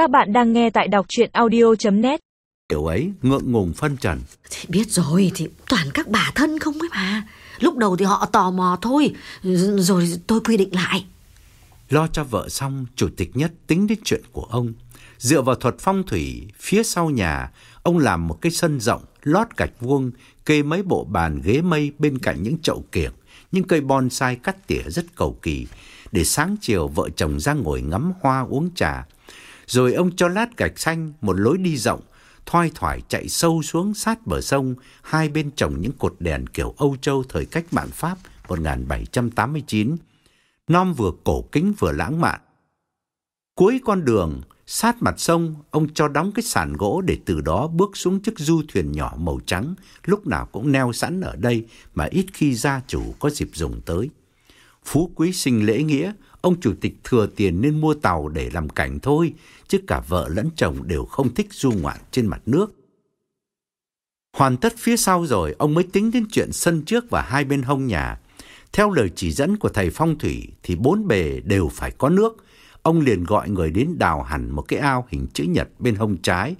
Các bạn đang nghe tại đọc chuyện audio.net Kiểu ấy ngượng ngùng phân trần. Thì biết rồi thì toàn các bà thân không ấy mà. Lúc đầu thì họ tò mò thôi Rồi tôi quy định lại. Lo cho vợ xong Chủ tịch nhất tính đến chuyện của ông. Dựa vào thuật phong thủy Phía sau nhà Ông làm một cái sân rộng Lót gạch vuông Kê mấy bộ bàn ghế mây bên cạnh những chậu kiểng Những cây bonsai cắt tỉa rất cầu kỳ Để sáng chiều vợ chồng ra ngồi ngắm hoa uống trà rồi ông cho lát gạch xanh một lối đi rộng, thoai thoải chạy sâu xuống sát bờ sông, hai bên trồng những cột đèn kiểu Âu Châu thời cách mạng Pháp 1789. Nom vừa cổ kính vừa lãng mạn. Cuối con đường, sát mặt sông, ông cho đóng cái sàn gỗ để từ đó bước xuống chiếc du thuyền nhỏ màu trắng, lúc nào cũng neo sẵn ở đây mà ít khi gia chủ có dịp dùng tới. Phú quý sinh lễ nghĩa, ông chủ tịch thừa tiền nên mua tàu để làm cảnh thôi, chứ cả vợ lẫn chồng đều không thích du ngoạn trên mặt nước. Hoàn tất phía sau rồi, ông mới tính đến chuyện sân trước và hai bên hông nhà. Theo lời chỉ dẫn của thầy phong thủy thì bốn bề đều phải có nước. Ông liền gọi người đến đào hẳn một cái ao hình chữ nhật bên hông trái.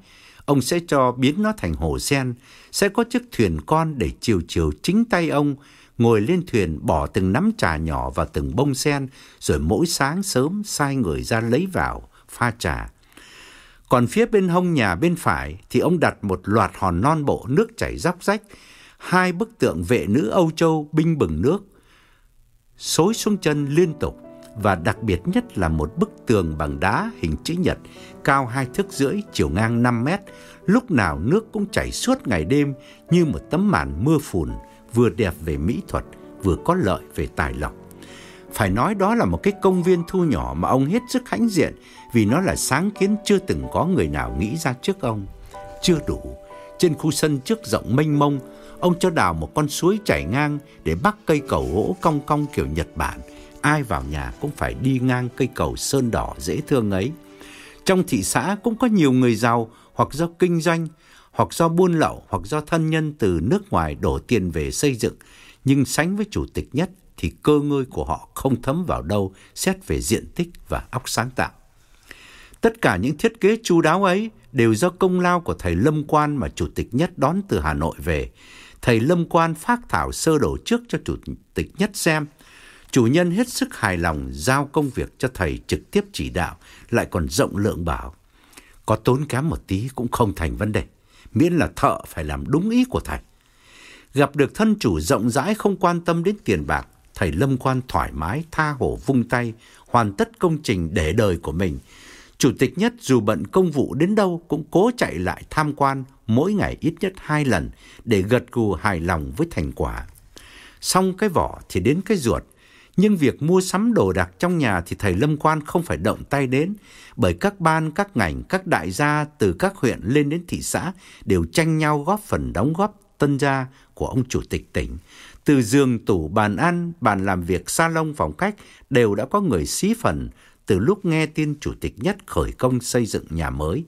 Ông sẽ cho biến nó thành hồ sen, sẽ có chiếc thuyền con để chiều chiều chính tay ông ngồi lên thuyền bỏ từng nắm trà nhỏ vào từng bông sen, rồi mỗi sáng sớm sai người ra lấy vào, pha trà. Còn phía bên hông nhà bên phải thì ông đặt một loạt hòn non bộ nước chảy róc rách, hai bức tượng vệ nữ Âu Châu binh bừng nước, xối xuống chân liên tục và đặc biệt nhất là một bức tường bằng đá hình chữ nhật cao hai thước rưỡi, chiều ngang 5 mét, lúc nào nước cũng chảy suốt ngày đêm như một tấm màn mưa phùn vừa đẹp về mỹ thuật, vừa có lợi về tài lộc. Phải nói đó là một cái công viên thu nhỏ mà ông hết sức hãnh diện vì nó là sáng kiến chưa từng có người nào nghĩ ra trước ông. Chưa đủ, trên khu sân trước rộng mênh mông, ông cho đào một con suối chảy ngang để bắt cây cầu gỗ cong cong kiểu Nhật Bản. Ai vào nhà cũng phải đi ngang cây cầu sơn đỏ dễ thương ấy. Trong thị xã cũng có nhiều người giàu hoặc do kinh doanh, hoặc do buôn lậu hoặc do thân nhân từ nước ngoài đổ tiền về xây dựng, nhưng sánh với chủ tịch nhất thì cơ ngơi của họ không thấm vào đâu xét về diện tích và óc sáng tạo. Tất cả những thiết kế chu đáo ấy đều do công lao của thầy Lâm Quan mà chủ tịch nhất đón từ Hà Nội về. Thầy Lâm Quan phát thảo sơ đồ trước cho chủ tịch nhất xem. Chủ nhân hết sức hài lòng giao công việc cho thầy trực tiếp chỉ đạo, lại còn rộng lượng bảo. Có tốn kém một tí cũng không thành vấn đề miễn là thợ phải làm đúng ý của thầy. Gặp được thân chủ rộng rãi không quan tâm đến tiền bạc, thầy Lâm Quan thoải mái tha hồ vung tay, hoàn tất công trình để đời của mình. Chủ tịch nhất dù bận công vụ đến đâu cũng cố chạy lại tham quan mỗi ngày ít nhất hai lần để gật gù hài lòng với thành quả. Xong cái vỏ thì đến cái ruột, nhưng việc mua sắm đồ đạc trong nhà thì thầy Lâm Quan không phải động tay đến, bởi các ban, các ngành, các đại gia từ các huyện lên đến thị xã đều tranh nhau góp phần đóng góp tân gia của ông chủ tịch tỉnh. Từ giường tủ, bàn ăn, bàn làm việc, salon, phòng khách đều đã có người xí phần từ lúc nghe tin chủ tịch nhất khởi công xây dựng nhà mới.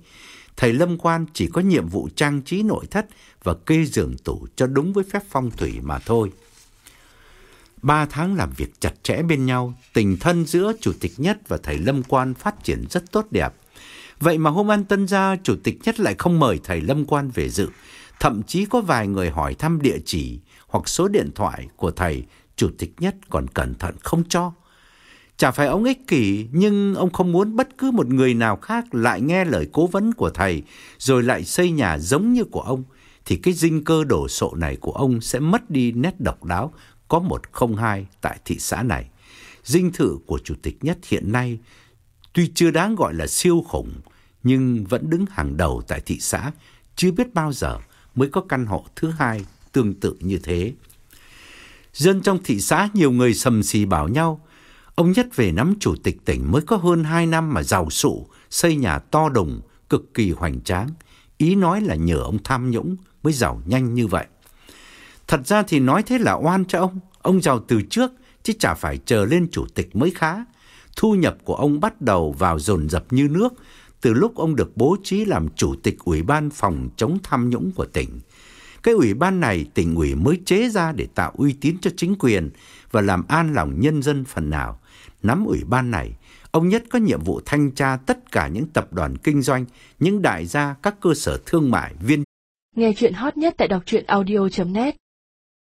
Thầy Lâm Quan chỉ có nhiệm vụ trang trí nội thất và kê giường tủ cho đúng với phép phong thủy mà thôi. Ba tháng làm việc chặt chẽ bên nhau, tình thân giữa Chủ tịch Nhất và thầy Lâm Quan phát triển rất tốt đẹp. Vậy mà hôm ăn tân gia, Chủ tịch Nhất lại không mời thầy Lâm Quan về dự. Thậm chí có vài người hỏi thăm địa chỉ hoặc số điện thoại của thầy, Chủ tịch Nhất còn cẩn thận không cho. Chả phải ông ích kỷ, nhưng ông không muốn bất cứ một người nào khác lại nghe lời cố vấn của thầy, rồi lại xây nhà giống như của ông, thì cái dinh cơ đổ sộ này của ông sẽ mất đi nét độc đáo có 102 tại thị xã này. Dinh thự của chủ tịch nhất hiện nay tuy chưa đáng gọi là siêu khủng nhưng vẫn đứng hàng đầu tại thị xã, chưa biết bao giờ mới có căn hộ thứ hai tương tự như thế. Dân trong thị xã nhiều người sầm xì bảo nhau, ông Nhất về nắm chủ tịch tỉnh mới có hơn 2 năm mà giàu sụ, xây nhà to đùng, cực kỳ hoành tráng. Ý nói là nhờ ông tham nhũng mới giàu nhanh như vậy. Thật ra thì nói thế là oan cho ông. Ông giàu từ trước, chứ chả phải chờ lên chủ tịch mới khá. Thu nhập của ông bắt đầu vào dồn dập như nước, từ lúc ông được bố trí làm chủ tịch Ủy ban phòng chống tham nhũng của tỉnh. Cái ủy ban này tỉnh ủy mới chế ra để tạo uy tín cho chính quyền và làm an lòng nhân dân phần nào. Nắm ủy ban này, Ông Nhất có nhiệm vụ thanh tra tất cả những tập đoàn kinh doanh, những đại gia, các cơ sở thương mại, viên Nghe chuyện hot nhất tại đọc truyện audio.net